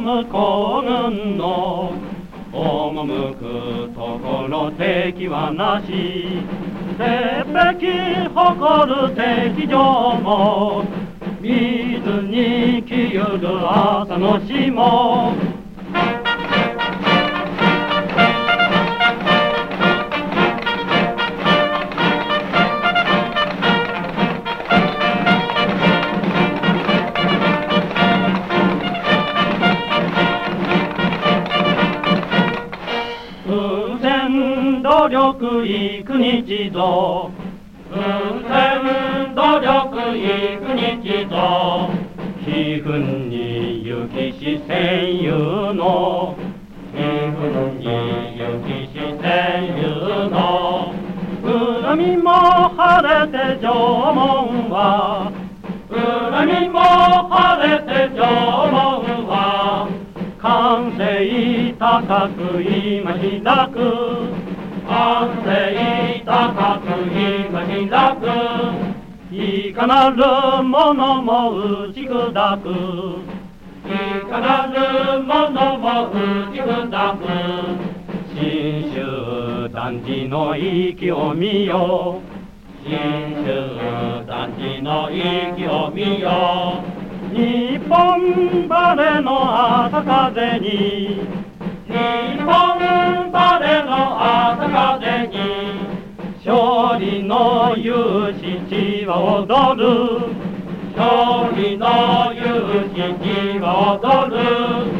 む幸運の。赴くところ敵はなし。鉄壁誇る敵場も。水に消ゆる朝の死も。力幾日ぞ運転努力幾日ぞ皮膚に行きし戦友の。皮膚に行きし戦友の。恨みも晴れて縄文は。恨みも晴れて縄文は。完成高く今開く。安静高く今開く。いかなるものも打ち砕く。いかなるものも打ち砕く。新州団地の息を見よ新州団地の息を見よ日本バレの朝風に。日本バレの勇士地は踊る。勝利の勇士地は踊る。